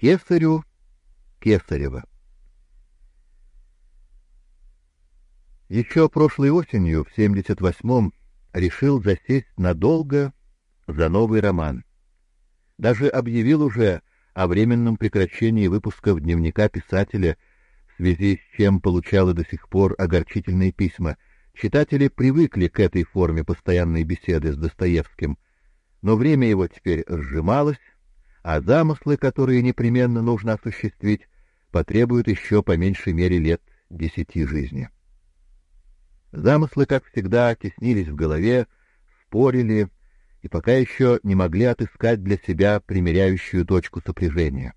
Кесарю Кесарева. Еще прошлой осенью, в 78-м, решил засесть надолго за новый роман. Даже объявил уже о временном прекращении выпусков дневника писателя, в связи с чем получал и до сих пор огорчительные письма. Читатели привыкли к этой форме постоянной беседы с Достоевским, но время его теперь сжималось, а замыслы, которые непременно нужно осуществить, потребуют еще по меньшей мере лет десяти жизни. Замыслы, как всегда, теснились в голове, спорили и пока еще не могли отыскать для себя примиряющую точку сопряжения.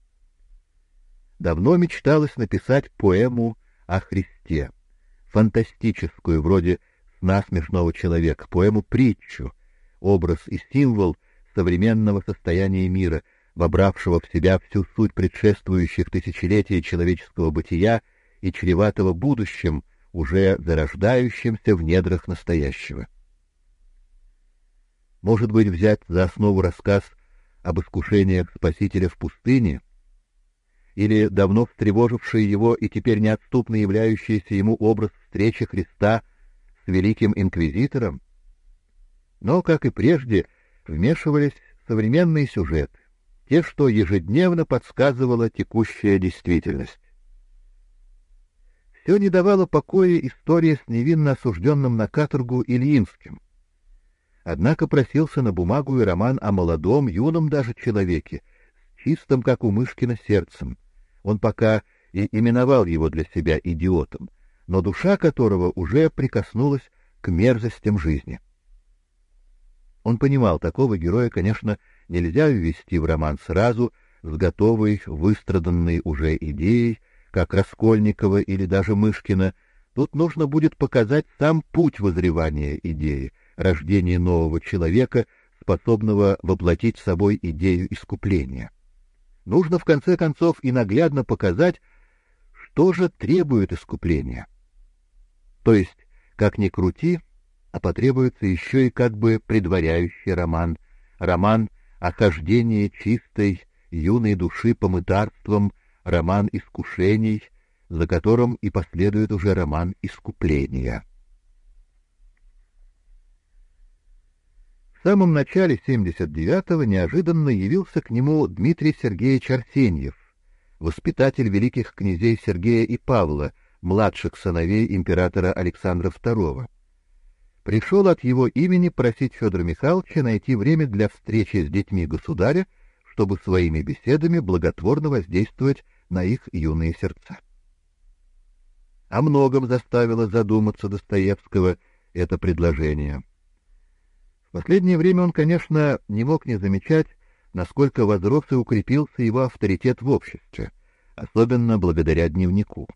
Давно мечталось написать поэму о Христе, фантастическую, вроде «Сна смешного человека», поэму-притчу, образ и символ современного состояния мира, вобравшего в себя всю суть предшествующих тысячелетий человеческого бытия и чреватого будущим, уже зарождающимся в недрах настоящего. Может быть, взять за основу рассказ об искушениях Спасителя в пустыне, или давно встревоживший его и теперь неотступно являющийся ему образ встречи Христа с великим инквизитором? Но, как и прежде, вмешивались современные сюжеты, те, что ежедневно подсказывала текущая действительность. Все не давало покоя история с невинно осужденным на каторгу Ильинским. Однако просился на бумагу и роман о молодом, юном даже человеке, с чистым, как у Мышкина, сердцем. Он пока и именовал его для себя идиотом, но душа которого уже прикоснулась к мерзостям жизни. Он понимал, такого героя, конечно, нельзя ввести в роман сразу с готовой, выстраданной уже идеей, как Раскольникова или даже Мышкина, тут нужно будет показать сам путь возревания идеи, рождения нового человека, способного воплотить собой идею искупления. Нужно в конце концов и наглядно показать, что же требует искупления. То есть, как ни крути, а потребуется еще и как бы предваряющий роман, роман о хождении чистой юной души по мытарствам роман искушений, за которым и последует уже роман искупления. В самом начале 79-го неожиданно явился к нему Дмитрий Сергеевич Арсеньев, воспитатель великих князей Сергея и Павла, младших сыновей императора Александра II. Пришел от его имени просить Федора Михайловича найти время для встречи с детьми государя, чтобы своими беседами благотворно воздействовать на их юные сердца. О многом заставило задуматься Достоевского это предложение. В последнее время он, конечно, не мог не замечать, насколько возрос и укрепился его авторитет в обществе, особенно благодаря дневнику.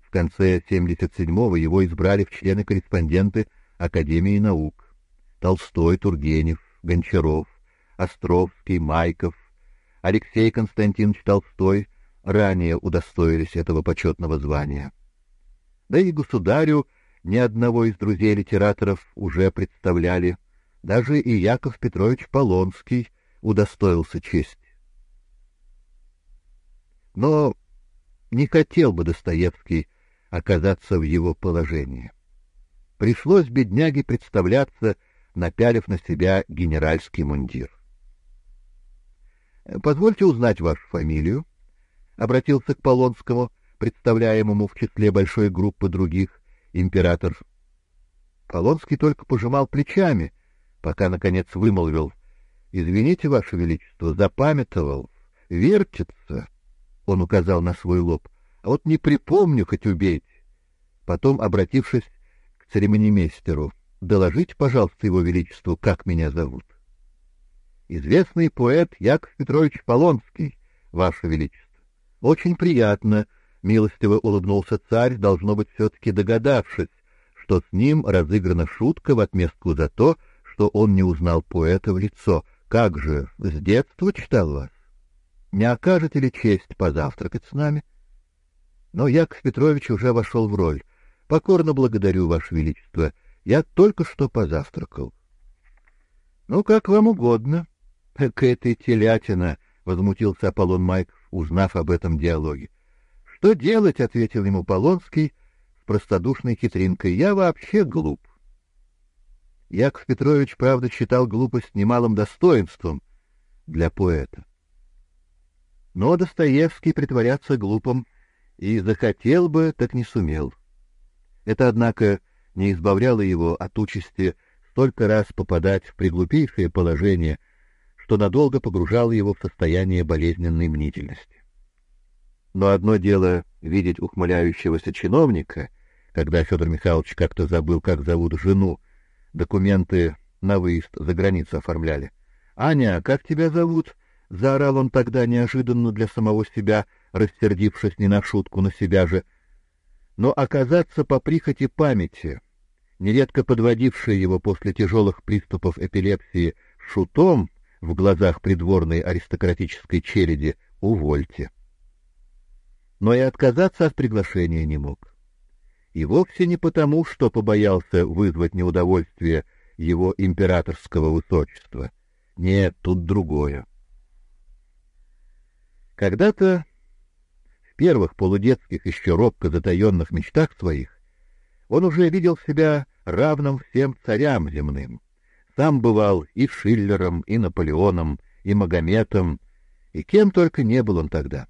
В конце 77-го его избрали в члены-корреспонденты Академии наук. Толстой, Тургенев, Гончаров, Островский, Майков, Алексей Константинович Толстой ранее удостоились этого почетного звания. Да и государю ни одного из друзей литераторов уже представляли, даже и Яков Петрович Полонский удостоился чести. Но не хотел бы Достоевский оказаться в его положении. Пришлось бедняге представляться, напялив на себя генеральский мундир. Позвольте узнать вашу фамилию обратился к Полонскому, представляемому в числе большой группы других, император. Полонский только пожимал плечами, пока наконец вымолвил: "Извините, ваше величество, запамятовал, вертится". Он указал на свой лоб. "А вот не припомню, хоть убейте". Потом, обратившись церемонимейстеру, "Доложите, пожалуйста, его величеству, как меня зовут". Известный поэт Яков Петрович Полонский, ваше величество. Очень приятно, милостиво улыбнулся царь, должно быть все-таки догадавшись, что с ним разыграна шутка в отместку за то, что он не узнал поэта в лицо. Как же, с детства читал вас? Не окажете ли честь позавтракать с нами? Но Яков Петрович уже вошел в роль. Покорно благодарю, ваше величество. Я только что позавтракал. Ну как вам угодно. Какая ты телятина, возмутился Аполлон Майков, узнав об этом диалоге. Что делать, ответил ему Полонский с простодушной хитринкой. Я вообще глуп. Яков Петрович, правда, считал глупость немалым достоинством для поэта. Но Достоевский притворяться глупым и захотел бы, так не сумел. Это, однако, не избавляло его от участи столько раз попадать в приглупейшее положение, что надолго погружало его в состояние болезненной мнительности. Но одно дело видеть ухмыляющегося чиновника, когда Федор Михайлович как-то забыл, как зовут жену, документы на выезд за границу оформляли. «Аня, как тебя зовут?» — заорал он тогда неожиданно для самого себя, рассердившись не на шутку на себя же. Но оказаться по прихоти памяти, нередко подводившей его после тяжелых приступов эпилепсии шутом в глазах придворной аристократической челяди, увольте. Но и отказаться от приглашения не мог. И вовсе не потому, что побоялся вызвать неудовольствие его императорского высочества. Нет, тут другое. Когда-то первых полудетских еще робко затаенных мечтах своих он уже видел себя равным всем царям земным. Сам бывал и Шиллером, и Наполеоном, и Магометом, и кем только не был он тогда.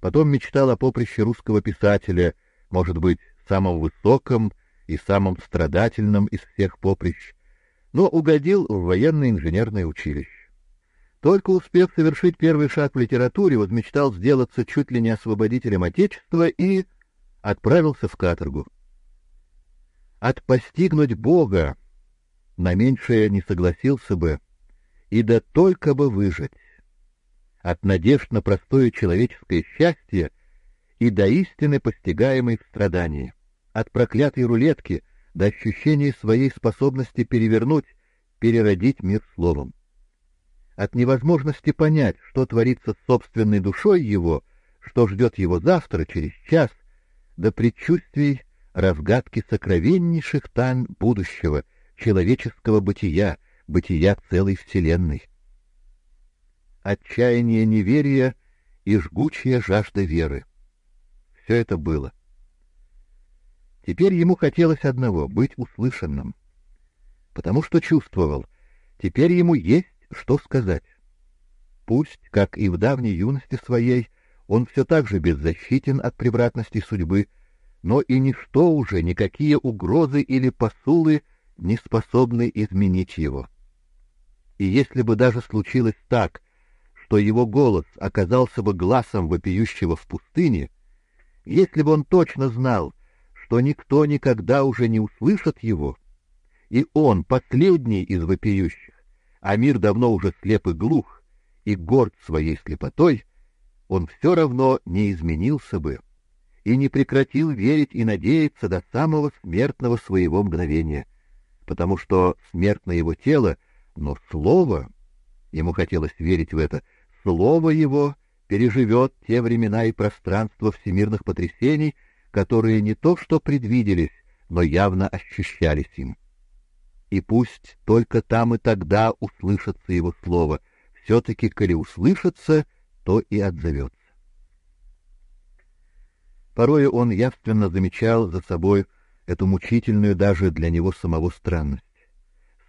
Потом мечтал о поприще русского писателя, может быть, самом высоком и самом страдательном из всех поприщ, но угодил в военное инженерное училище. Только успев совершить первый шаг в литературе, возмечтал сделаться чуть ли не освободителем Отечества и отправился в каторгу. От постигнуть Бога на меньшее не согласился бы, и да только бы выжить. От надежд на простое человеческое счастье и до истины, постигаемой в страдании, от проклятой рулетки до ощущения своей способности перевернуть, переродить мир словом. От невозможности понять, что творится с собственной душой его, что ждет его завтра, через час, до предчувствий разгадки сокровеннейших тайн будущего, человеческого бытия, бытия целой вселенной. Отчаяние неверия и жгучая жажда веры. Все это было. Теперь ему хотелось одного — быть услышанным. Потому что чувствовал, теперь ему есть что сказать. Пусть, как и в давней юности своей, он все так же беззащитен от превратностей судьбы, но и ничто уже, никакие угрозы или посулы не способны изменить его. И если бы даже случилось так, что его голос оказался бы глазом вопиющего в пустыне, если бы он точно знал, что никто никогда уже не услышит его, и он последний из вопиющих, а мир давно уже слеп и глух, и горд своей слепотой, он все равно не изменился бы и не прекратил верить и надеяться до самого смертного своего мгновения потому что смертно его тело, но слово, ему хотелось верить в это, слово его переживет те времена и пространства всемирных потрясений, которые не то что предвиделись, но явно ощущались им. И пусть только там и тогда услышится его слово, все-таки, коли услышится, то и отзовется. Порой он явственно замечал за собой эту мучительную даже для него самого странность.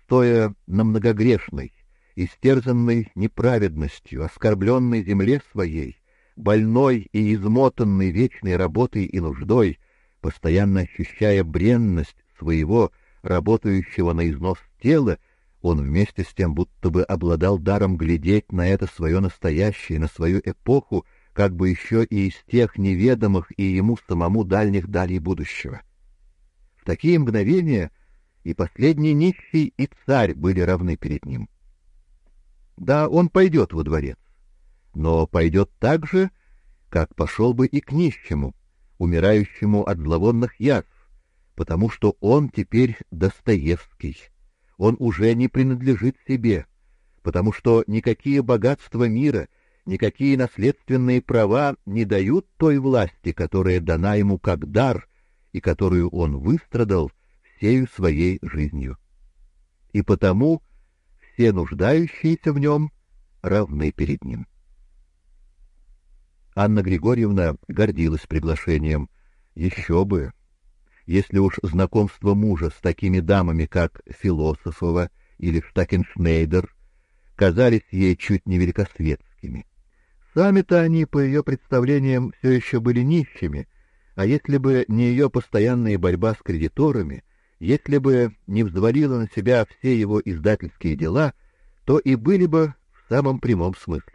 Стоя на многогрешной, истерзанной неправедностью, оскорбленной земле своей, больной и измотанной вечной работой и нуждой, постоянно ощущая бренность своего работающего на износ тела, он вместе с тем будто бы обладал даром глядеть на это свое настоящее, на свою эпоху, как бы еще и из тех неведомых и ему самому дальних далей будущего. В такие мгновения и последний нищий, и царь были равны перед ним. Да, он пойдет во дворец, но пойдет так же, как пошел бы и к нищему, умирающему от зловонных язв, потому что он теперь Достоевский. Он уже не принадлежит себе, потому что никакие богатства мира, никакие наследственные права не дают той власти, которая дана ему как дар и которую он выстрадал всею своей жизнью. И потому все нуждающиеся в нем равны перед ним. Анна Григорьевна гордилась приглашением. Еще бы! Если уж знакомство мужа с такими дамами, как Философова или Штакеншнейдер, казались ей чуть не великосветскими. Сами-то они, по ее представлениям, все еще были нищими, а если бы не ее постоянная борьба с кредиторами, если бы не взвалила на себя все его издательские дела, то и были бы в самом прямом смысле.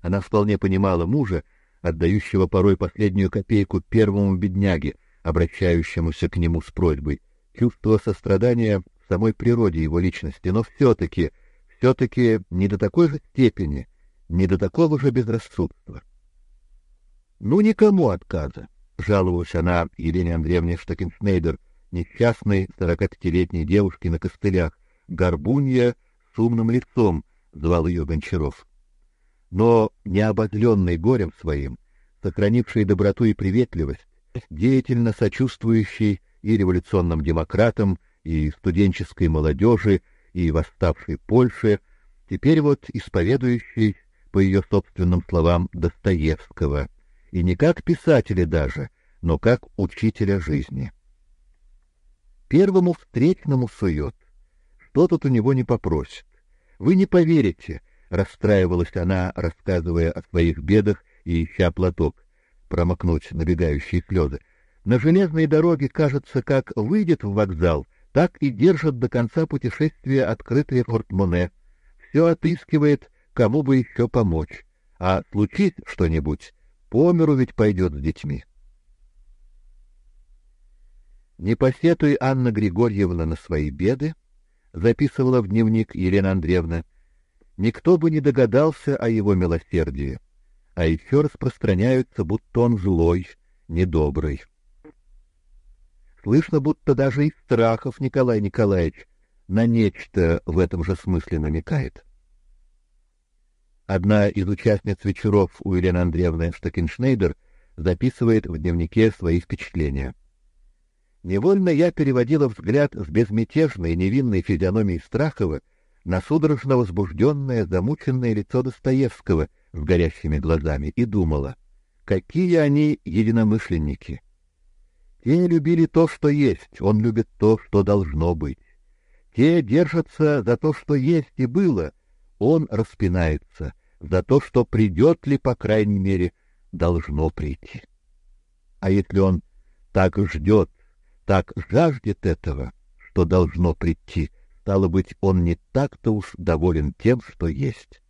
Она вполне понимала мужа, отдающего порой последнюю копейку первому бедняге, обращающемуся к нему с просьбой, чувство сострадания в самой природе его личности, но все-таки, все-таки не до такой же степени, не до такого же безрассудства. Ну, никому отказа, жаловалась она Елене Андреевне Штакеншнейдер, несчастной сорокапятилетней девушке на костылях, горбунья с умным лицом, звал ее Гончаров. Но не обозленный горем своим, сохранивший доброту и приветливость, деятельно сочувствующий и революционным демократам, и студенческой молодежи, и восставшей Польше, теперь вот исповедующий, по ее собственным словам, Достоевского, и не как писателя даже, но как учителя жизни. Первому встречному сует, что тут у него не попросит. Вы не поверите, расстраивалась она, рассказывая о своих бедах и ища платок, промокнуть набегающие слезы. На железной дороге, кажется, как выйдет в вокзал, так и держит до конца путешествия открытое портмоне. Все отыскивает, кому бы еще помочь. А случись что-нибудь, по миру ведь пойдет с детьми. Не посетуй Анна Григорьевна на свои беды, записывала в дневник Елена Андреевна, никто бы не догадался о его милосердии а еще распространяются, будто он злой, недобрый. Слышно, будто даже из страхов Николай Николаевич на нечто в этом же смысле намекает. Одна из участниц вечеров у Елены Андреевны Штакеншнейдер записывает в дневнике свои впечатления. Невольно я переводила взгляд с безмятежной невинной физиономии Страхова на судорожно возбужденное, замученное лицо Достоевского — с горящими глазами и думала, какие они единомышленники. Те любили то, что есть, он любит то, что должно быть. Те держатся за то, что есть и было, он распинается за то, что придет ли, по крайней мере, должно прийти. А если он так ждет, так жаждет этого, что должно прийти, стало быть, он не так-то уж доволен тем, что есть.